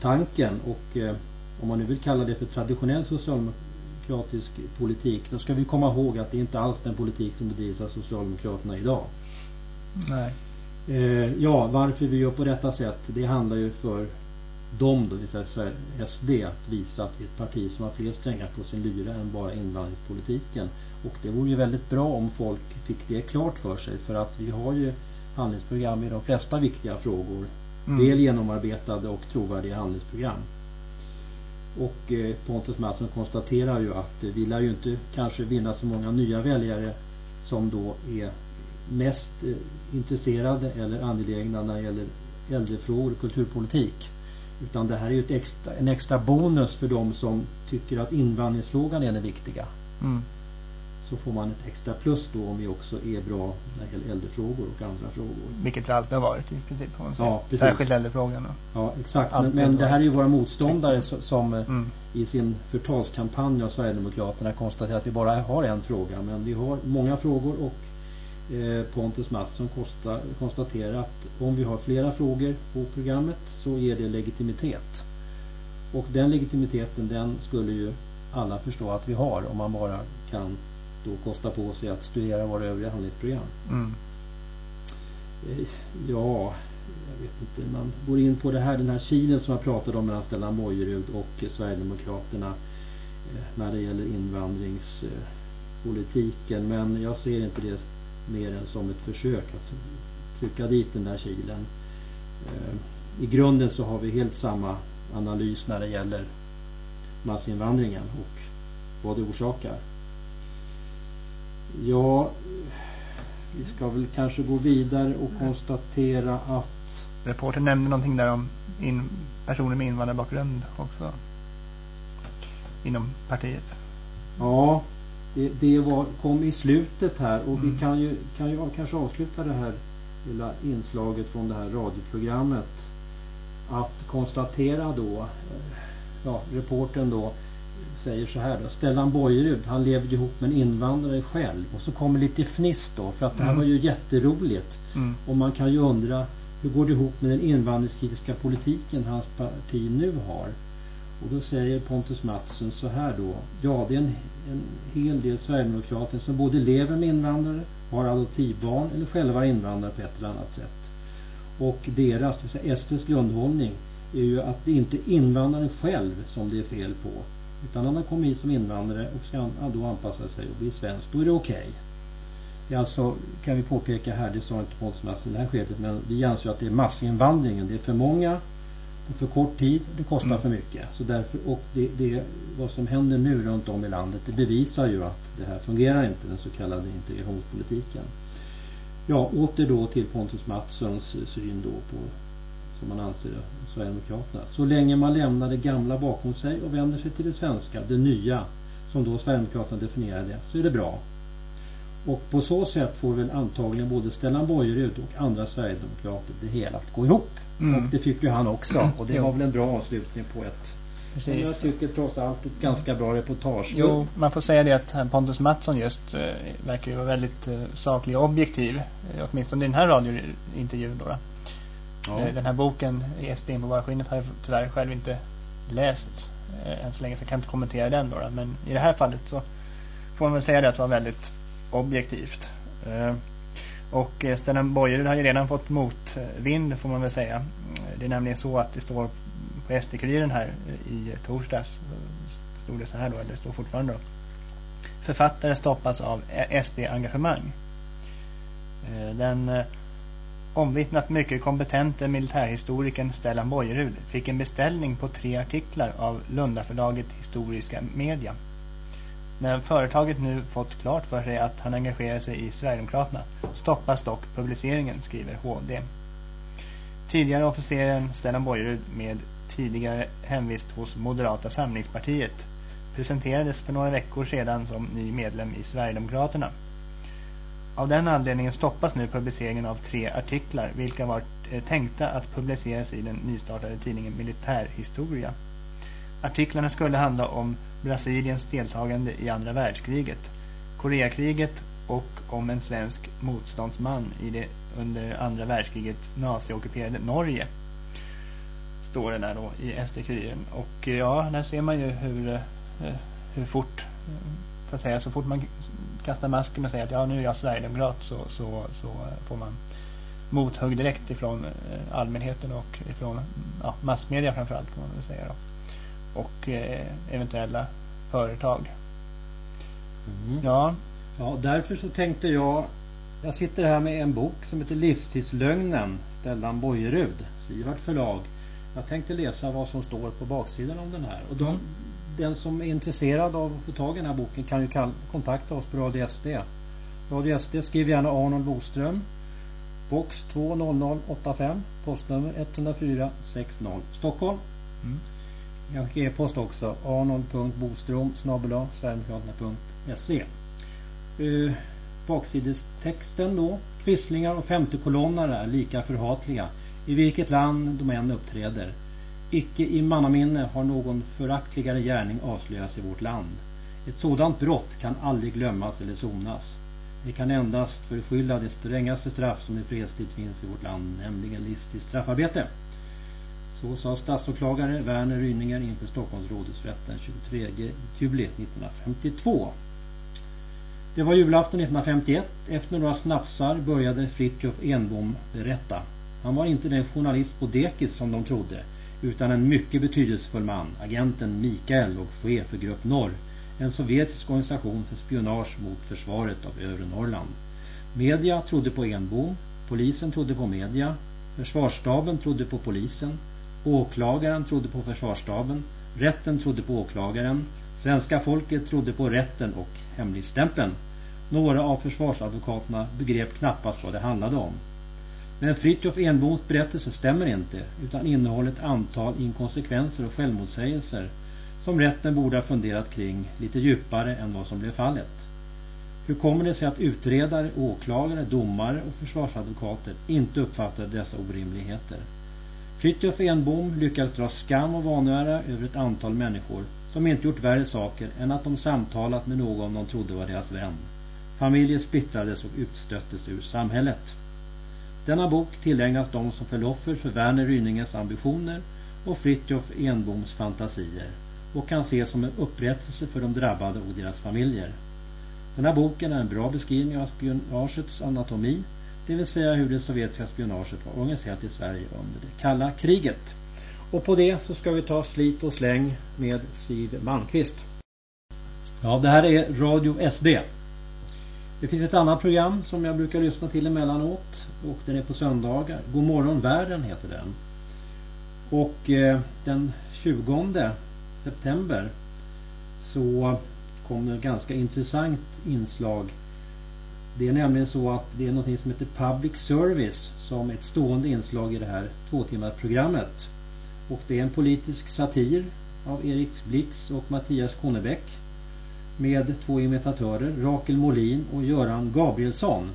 A: tanken och eh, om man nu vill kalla det för traditionell socialdemokrati socialdemokratisk politik. Då ska vi komma ihåg att det är inte alls den politik som bedrivs av Socialdemokraterna idag.
B: Nej.
A: Eh, ja, varför vi gör på detta sätt, det handlar ju för dem då, det vill säga SD, att visa att vi är ett parti som har fler strängar på sin lyra än bara invandringspolitiken. Och det vore ju väldigt bra om folk fick det klart för sig för att vi har ju handlingsprogram i de flesta viktiga frågor. Mm. Väl genomarbetade och trovärdiga handlingsprogram. Och eh, Pontus Mattsson konstaterar ju att vi lär ju inte kanske vinna så många nya väljare som då är mest eh, intresserade eller angelägna när det gäller äldrefrågor och kulturpolitik. Utan det här är ju extra, en extra bonus för de som tycker att invandringsfrågan är den viktiga. Mm. Så får man ett extra plus då om vi också är bra när det gäller äldrefrågor och andra frågor.
B: Vilket vi alltid har varit i princip får man säga. Ja, precis. Särskilt äldrefrågorna.
A: Ja, exakt. Men, men, det här är ju våra motståndare som eh, mm. i sin förtalskampanj av Sverigedemokraterna konstaterar att vi bara har en fråga. Men vi har många frågor och Pontus Mattsson konstaterar att om vi har flera frågor på programmet så ger det legitimitet. Och den legitimiteten den skulle ju alla förstå att vi har om man bara kan då kosta på sig att studera våra övriga handlingsprogram. Mm. Eh, ja, jag vet inte. Man går in på det här, den här kilen som jag pratade om mellan Stellan Bojerud och Sverigedemokraterna eh, när det gäller invandringspolitiken. Men jag ser inte det mer än som ett försök att trycka dit den där kilen. Eh, I grunden så har vi helt samma analys när det gäller massinvandringen och vad det orsakar. Ja, vi ska väl kanske gå vidare och konstatera att
B: Reporten nämnde någonting där om in, personer med invandrarbakgrund också inom partiet.
A: Ja, det, det var, kom i slutet här och mm. vi kan ju, kan ju kanske avsluta det här lilla inslaget från det här radioprogrammet att konstatera då eh, ja, reporten då säger så här då Stellan Bojerud han levde ihop med en invandrare själv och så kommer lite fniss då för att det här mm. var ju jätteroligt mm. och man kan ju undra hur går det ihop med den invandringskritiska politiken hans parti nu har och då säger Pontus Mattsson så här då. Ja, det är en, en hel del Sverigedemokrater som både lever med invandrare, har adoptivbarn eller själva är invandrare på ett eller annat sätt. Och deras, det vill säga SDs grundhållning är ju att det inte är invandraren själv som det är fel på. Utan han har kommit hit som invandrare och ska då anpassa sig och bli svensk. Då är det okej. Okay. Det är alltså, kan vi påpeka här, det sa inte Pontus Mattsson i det här skedet, men vi anser att det är massinvandringen. Det är för många för kort tid. Det kostar mm. för mycket. Så därför, och det, det, vad som händer nu runt om i landet det bevisar ju att det här fungerar inte, den så kallade integrationspolitiken. Ja, åter då till Pontus Mattssons syn då på som man anser Sverigedemokraterna. Så länge man lämnar det gamla bakom sig och vänder sig till det svenska, det nya, som då Sverigedemokraterna definierade, så är det bra. Och på så sätt får väl antagligen både Stellan Bojerud och andra Sverigedemokrater det hela att gå ihop. Mm. Och det fick ju han också. Och det var väl en bra avslutning på ett Precis. Jag tycker trots allt ett ganska bra reportage.
B: Jo, man får säga det att Pontus Mattsson just eh, verkar ju vara väldigt eh, saklig och objektiv. Eh, åtminstone i den här radiointervjun då. då. Ja. Eh, den här boken, SD in på bara skinnet, har jag tyvärr själv inte läst eh, än så länge så jag kan inte kommentera den då, då. Men i det här fallet så får man väl säga det att det var väldigt objektivt. Eh, och eh, Stellan Bojerud har ju redan fått motvind får man väl säga. Eh, det är nämligen så att det står på SD-kuriren här i torsdags stod det så här då, eller det står fortfarande då. Författare stoppas av e- SD-engagemang. Den omvittnat mycket kompetente militärhistorikern Stellan Bojerud fick en beställning på tre artiklar av Lundaförlaget Historiska Media. När företaget nu fått klart för sig att han engagerar sig i Sverigedemokraterna stoppas dock publiceringen, skriver HD. Tidigare officeren Stellan Bojerud med tidigare hemvist hos Moderata samlingspartiet presenterades för några veckor sedan som ny medlem i Sverigedemokraterna. Av den anledningen stoppas nu publiceringen av tre artiklar vilka var eh, tänkta att publiceras i den nystartade tidningen Militärhistoria. Artiklarna skulle handla om Brasiliens deltagande i andra världskriget, Koreakriget och om en svensk motståndsman i det under andra världskriget naziockuperade Norge. Står det där då i SD-kuriren. Och eh, ja, där ser man ju hur, eh, hur fort eh, så att säga, så fort man kastar masken och säger att ja nu är jag Sverigedemokrat så, så, så får man mothugg direkt ifrån allmänheten och ifrån ja, massmedia framförallt kan man väl säga då. Och eh, eventuella företag.
A: Mm. Ja. ja, därför så tänkte jag jag sitter här med en bok som heter Livstidslögnen Stellan Bojerud, Sivart förlag. Jag tänkte läsa vad som står på baksidan om den här. Och de, mm. den som är intresserad av att få tag i den här boken kan ju kontakta oss på Radio SD. Radio SD skriver gärna Arnold Boström. Box 20085 postnummer 10460 Stockholm. Mm. Jag har e-post också arnold.bostrom snabela sverigedemokraterna.se uh, eh, Baksidestexten då Quislingar och femtekolonnare är lika förhatliga i vilket land de än uppträder. Icke i mannaminne har någon föraktligare gärning avslöjats i vårt land. Ett sådant brott kan aldrig glömmas eller sonas. Det kan endast förskylla det strängaste straff som i fredstid finns i vårt land, nämligen livstidsstraffarbete. Så sa statsåklagare Werner Rynninger inför Stockholmsrådesrätt den 23 juli 1952. Det var julafton 1951. Efter några snapsar började Fritjof Enbom berätta. Han var inte den journalist på Dekis som de trodde utan en mycket betydelsefull man, agenten Mikael och chef för Grupp Norr, en sovjetisk organisation för spionage mot försvaret av övre Norrland. Media trodde på Enbom, polisen trodde på media, försvarsstaben trodde på polisen, åklagaren trodde på försvarsstaben, rätten trodde på åklagaren, svenska folket trodde på rätten och hemligstämpeln. Några av försvarsadvokaterna begrep knappast vad det handlade om. Men Fritjof Enboms berättelse stämmer inte utan innehåller ett antal inkonsekvenser och självmotsägelser som rätten borde ha funderat kring lite djupare än vad som blev fallet. Hur kommer det sig att utredare, åklagare, domare och försvarsadvokater inte uppfattade dessa orimligheter? Fritjof Enbom lyckades dra skam och vanära över ett antal människor som inte gjort värre saker än att de samtalat med någon de trodde var deras vän. Familjer splittrades och utstöttes ur samhället. Denna bok tillägnas de som föll offer för Werner Rynninges ambitioner och Fritjof Enboms fantasier och kan ses som en upprättelse för de drabbade och deras familjer. Den här boken är en bra beskrivning av spionagets anatomi, det vill säga hur det sovjetiska spionaget var organiserat i Sverige under det kalla kriget. Och på det så ska vi ta slit och släng med Siv Malmqvist. Ja, det här är Radio SD. Det finns ett annat program som jag brukar lyssna till emellanåt och den är på söndagar. God morgon världen heter den. Och eh, den 20 september så kom det ett ganska intressant inslag. Det är nämligen så att det är något som heter Public Service som ett stående inslag i det här två timmar-programmet. Och det är en politisk satir av Erik Blix och Mattias Konebäck med två imitatörer, Rakel Molin och Göran Gabrielsson.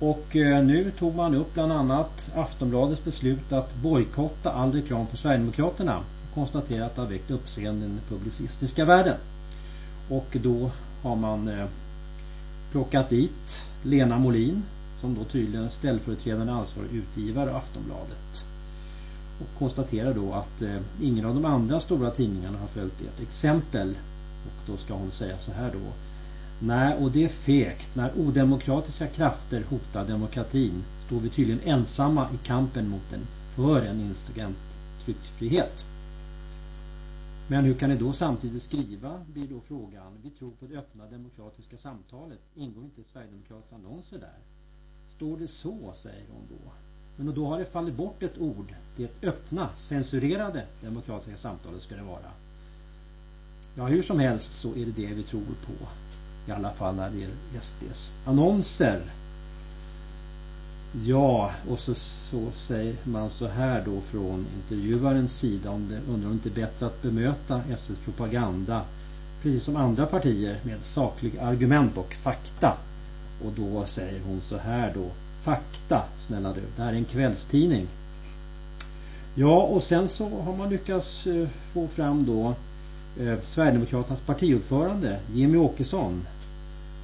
A: Och eh, nu tog man upp bland annat Aftonbladets beslut att bojkotta all reklam för Sverigedemokraterna och konstaterat att det har väckt uppseende i den publicistiska världen. Och då har man eh, plockat dit Lena Molin som då tydligen ställföreträdande ansvarig utgivare av Aftonbladet och konstaterar då att eh, ingen av de andra stora tidningarna har följt ert exempel och då ska hon säga så här då Nej, och det är fegt. När odemokratiska krafter hotar demokratin står vi tydligen ensamma i kampen mot den, för en instrument tryckfrihet. Men hur kan ni då samtidigt skriva, blir då frågan. Vi tror på det öppna demokratiska samtalet. Ingår inte Sverigedemokraternas annonser där? Står det så, säger hon då. Men då har det fallit bort ett ord. Det öppna, censurerade demokratiska samtalet ska det vara. Ja, hur som helst så är det det vi tror på. I alla fall när det gäller SDs annonser. Ja, och så, så säger man så här då från intervjuarens sida om det undrar om det inte är bättre att bemöta SDs propaganda precis som andra partier med sakliga argument och fakta. Och då säger hon så här då Fakta, snälla du. Det här är en kvällstidning. Ja, och sen så har man lyckats eh, få fram då eh, Sverigedemokraternas partiordförande Jimmy Åkesson.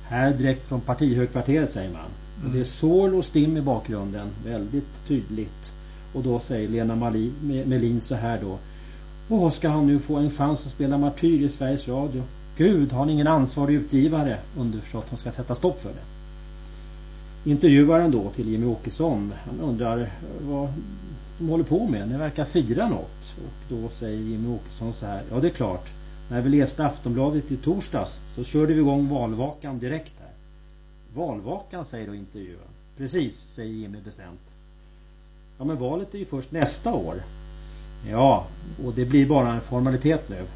A: Här direkt från partihögkvarteret säger man. Mm. Och det är sorl och stim i bakgrunden. Väldigt tydligt. Och då säger Lena Melin så här då. Åh, ska han nu få en chans att spela martyr i Sveriges Radio? Gud, har ni ingen ansvarig utgivare underförstått som ska sätta stopp för det? Intervjuaren då till Jimmy Åkesson, han undrar eh, vad de håller på med. Ni verkar fira något. Och då säger Jimmy Åkesson så här. Ja det är klart. När vi läste Aftonbladet i torsdags så körde vi igång valvakan direkt. Valvakan säger då intervjuaren. Precis, säger Jimmy bestämt. Ja men valet är ju först nästa år. Ja, och det blir bara en formalitet nu.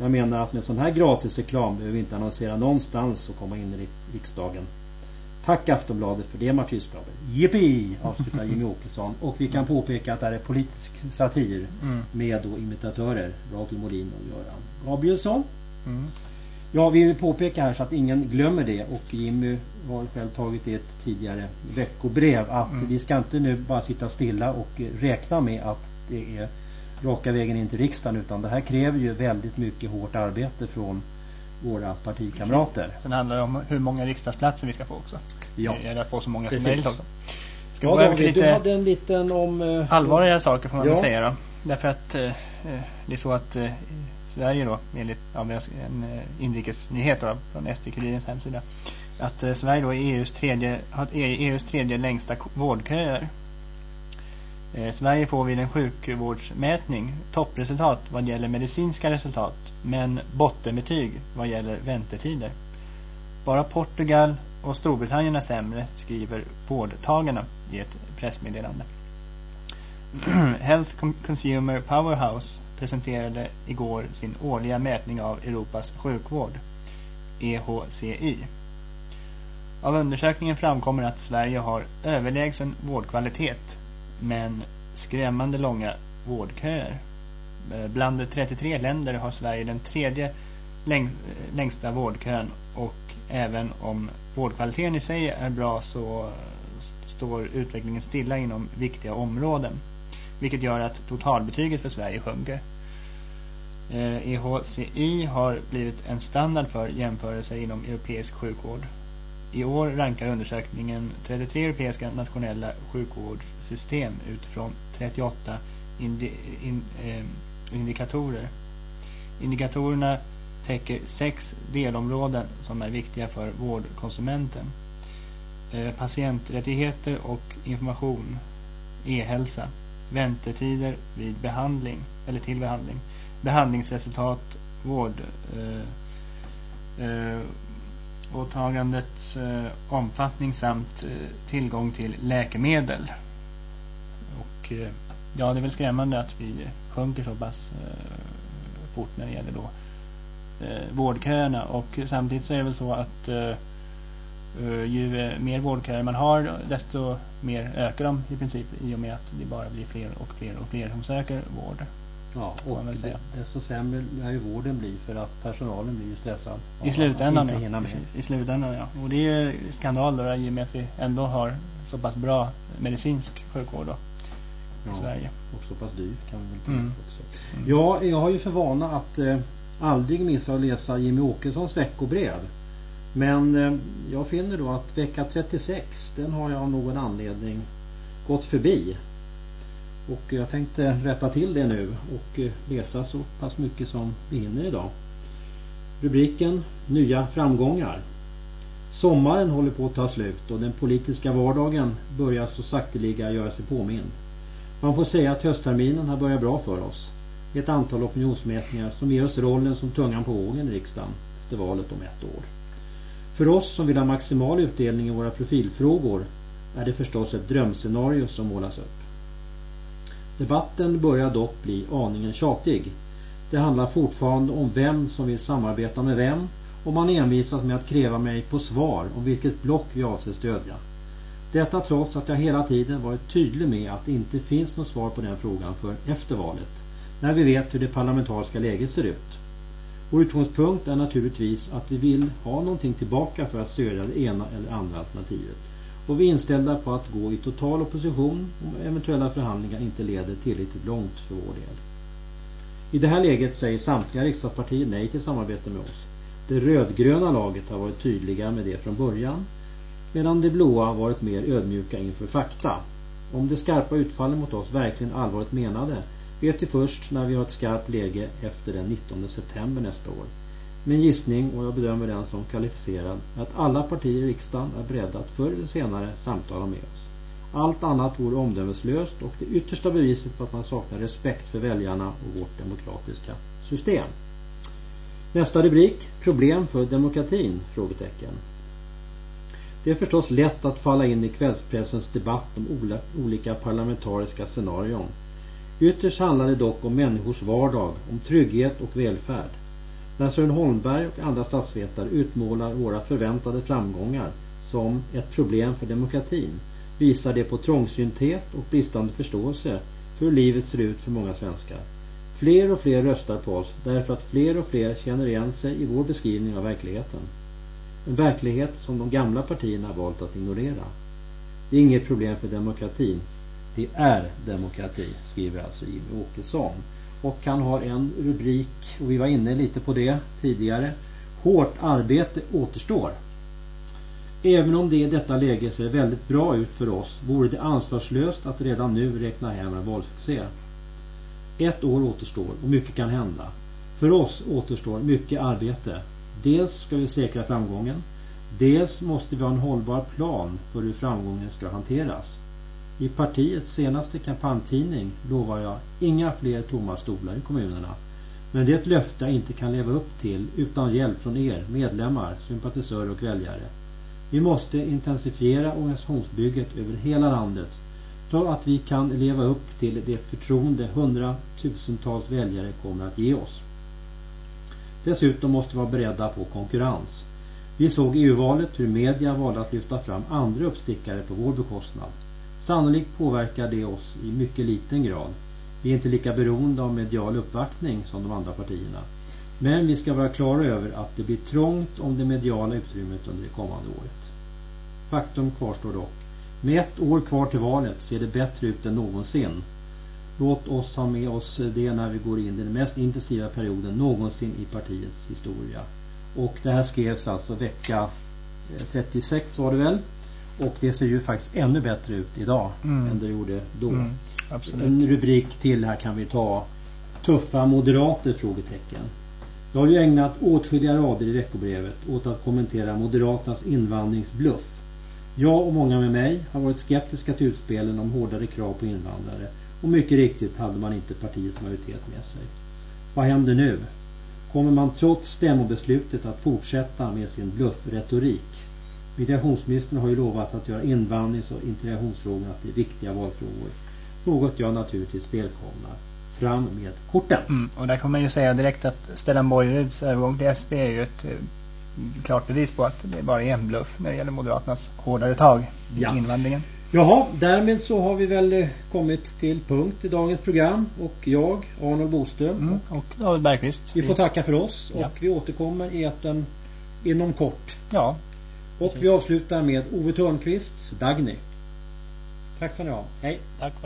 A: Jag menar att med sån här gratisreklam behöver vi inte annonsera någonstans och komma in i riksdagen. Tack Aftonbladet för det martyrskapet. Jippi! Avslutar Jimmy Åkesson. Och vi kan påpeka att det här är politisk satir mm. med då imitatörer. Rakel Molin och Göran Gabrielsson. Mm. Ja, vi vill påpeka här så att ingen glömmer det och Jimmy har själv tagit det ett tidigare veckobrev att mm. vi ska inte nu bara sitta stilla och räkna med att det är raka vägen in till riksdagen utan det här kräver ju väldigt mycket hårt arbete från våra partikamrater.
B: Sen handlar det om hur många riksdagsplatser vi ska få också.
A: Ja.
B: Eller få så många som möjligt också.
A: Ska ja, David, lite du hade en liten om... Uh,
B: allvarliga saker får man ja. väl säga då. Därför att uh, det är så att uh, Sverige då, enligt ja, en eh, inrikesnyhet då, från SD-Kurirens hemsida, att eh, Sverige då är EUs tredje, har e-, EUs tredje längsta vårdköer. Eh, Sverige får vid en sjukvårdsmätning toppresultat vad gäller medicinska resultat men bottenbetyg vad gäller väntetider. Bara Portugal och Storbritannien är sämre, skriver vårdtagarna i ett pressmeddelande. (clears throat) Health Consumer Powerhouse presenterade igår sin årliga mätning av Europas sjukvård, EHCI. Av undersökningen framkommer att Sverige har överlägsen vårdkvalitet men skrämmande långa vårdköer. Eh, bland 33 länder har Sverige den tredje läng eh, längsta vårdkön och även om vårdkvaliteten i sig är bra så eh, står utvecklingen stilla inom viktiga områden. Vilket gör att totalbetyget för Sverige sjunker. EHCI har blivit en standard för jämförelser inom europeisk sjukvård. I år rankar undersökningen 33 europeiska nationella sjukvårdssystem utifrån 38 indi, in, eh, indikatorer. Indikatorerna täcker sex delområden som är viktiga för vårdkonsumenten. Eh, patienträttigheter och information, e-hälsa, väntetider vid behandling eller till behandling, behandlingsresultat, vård, eh, eh, åtagandets eh, omfattning samt eh, tillgång till läkemedel. Och eh, ja, det är väl skrämmande att vi sjunker så pass eh, fort när det gäller då eh, vårdköerna och samtidigt så är det väl så att eh, ju mer vårdköer man har desto mer ökar de i princip i och med att det bara blir fler och fler och fler som söker vård.
A: Ja, och desto sämre lär ju vården bli för att personalen blir ju stressad.
B: I slutändan, ja. I slutändan, ja. Och det är ju skandal då i och med att vi ändå har så pass bra medicinsk sjukvård då ja, Sverige.
A: Och så pass dyrt kan vi väl tänka mm. också. Mm. Ja, jag har ju för vana att eh, aldrig missa att läsa Jimmy Åkessons veckobrev. Men eh, jag finner då att vecka 36 den har jag av någon anledning gått förbi. Och jag tänkte rätta till det nu och eh, läsa så pass mycket som vi hinner idag. Rubriken Nya framgångar. Sommaren håller på att ta slut och den politiska vardagen börjar så sakteliga göra sig påmind. Man får säga att höstterminen har börjat bra för oss. Ett antal opinionsmätningar som ger oss rollen som tungan på vågen i riksdagen efter valet om ett år. För oss som vill ha maximal utdelning i våra profilfrågor är det förstås ett drömscenario som målas upp. Debatten börjar dock bli aningen tjatig. Det handlar fortfarande om vem som vill samarbeta med vem och man envisas med att kräva mig på svar om vilket block vi avser stödja. Detta trots att jag hela tiden varit tydlig med att det inte finns något svar på den frågan för efter valet. När vi vet hur det parlamentariska läget ser ut. Vår utgångspunkt är naturligtvis att vi vill ha någonting tillbaka för att stödja det ena eller andra alternativet. Och vi är inställda på att gå i total opposition om eventuella förhandlingar inte leder tillräckligt långt för vår del. I det här läget säger samtliga riksdagspartier nej till samarbete med oss. Det rödgröna laget har varit tydliga med det från början medan de blåa varit mer ödmjuka inför fakta. Om de skarpa utfallen mot oss verkligen allvarligt menade vet vi först när vi har ett skarpt läge efter den 19 september nästa år. Min gissning, och jag bedömer den som kvalificerad, är att alla partier i riksdagen är beredda att förr eller senare samtala med oss. Allt annat vore omdömeslöst och det yttersta beviset på att man saknar respekt för väljarna och vårt demokratiska system. Nästa rubrik, problem för demokratin? Frågetecken. Det är förstås lätt att falla in i kvällspressens debatt om olika parlamentariska scenarion. Ytterst handlar det dock om människors vardag, om trygghet och välfärd. När Sören Holmberg och andra statsvetare utmålar våra förväntade framgångar som ett problem för demokratin visar det på trångsynthet och bristande förståelse för hur livet ser ut för många svenskar. Fler och fler röstar på oss därför att fler och fler känner igen sig i vår beskrivning av verkligheten. En verklighet som de gamla partierna valt att ignorera. Det är inget problem för demokratin. Det är demokrati, skriver alltså Jimmy Åkesson. Och han har en rubrik, och vi var inne lite på det tidigare. Hårt arbete återstår. Även om det i detta läge ser väldigt bra ut för oss vore det ansvarslöst att redan nu räkna hem en valsuccé. Ett år återstår och mycket kan hända. För oss återstår mycket arbete. Dels ska vi säkra framgången. Dels måste vi ha en hållbar plan för hur framgången ska hanteras. I partiets senaste kampanjtidning lovar jag inga fler tomma stolar i kommunerna. Men det är ett löfte jag inte kan leva upp till utan hjälp från er medlemmar, sympatisörer och väljare. Vi måste intensifiera organisationsbygget över hela landet så att vi kan leva upp till det förtroende hundratusentals väljare kommer att ge oss. Dessutom måste vi vara beredda på konkurrens. Vi såg i EU-valet hur media valde att lyfta fram andra uppstickare på vår bekostnad. Sannolikt påverkar det oss i mycket liten grad. Vi är inte lika beroende av medial uppvaktning som de andra partierna. Men vi ska vara klara över att det blir trångt om det mediala utrymmet under det kommande året. Faktum kvarstår dock. Med ett år kvar till valet ser det bättre ut än någonsin. Låt oss ha med oss det när vi går in i den mest intensiva perioden någonsin i partiets historia. Och det här skrevs alltså vecka eh, 36 var det väl. Och det ser ju faktiskt ännu bättre ut idag mm. än det gjorde då. Mm, en rubrik till här kan vi ta. Tuffa moderater? frågetecken. Jag har ju ägnat åtskilliga rader i veckobrevet åt att kommentera Moderaternas invandringsbluff. Jag och många med mig har varit skeptiska till utspelen om hårdare krav på invandrare och mycket riktigt hade man inte partiets majoritet med sig. Vad händer nu? Kommer man trots stämmobeslutet att fortsätta med sin bluffretorik? Migrationsministern har ju lovat att göra invandrings- och integrationsfrågorna till viktiga valfrågor. Något jag naturligtvis välkomnar fram med korten.
B: Mm, och där kan man ju säga direkt att Stellan Bojeruds övergång till SD är ju ett eh, klart bevis på att det är bara en bluff när det gäller Moderaternas hårdare tag i ja. invandringen.
A: Jaha, därmed så har vi väl eh, kommit till punkt i dagens program och jag, Arnold Boström mm,
B: och David Bergqvist.
A: Vi får tacka för oss och ja. vi återkommer i eten inom kort.
B: Ja.
A: Och vi avslutar med Ove Törnqvists Dagny. Tack ska ni ha. Hej.
B: Tack, hej.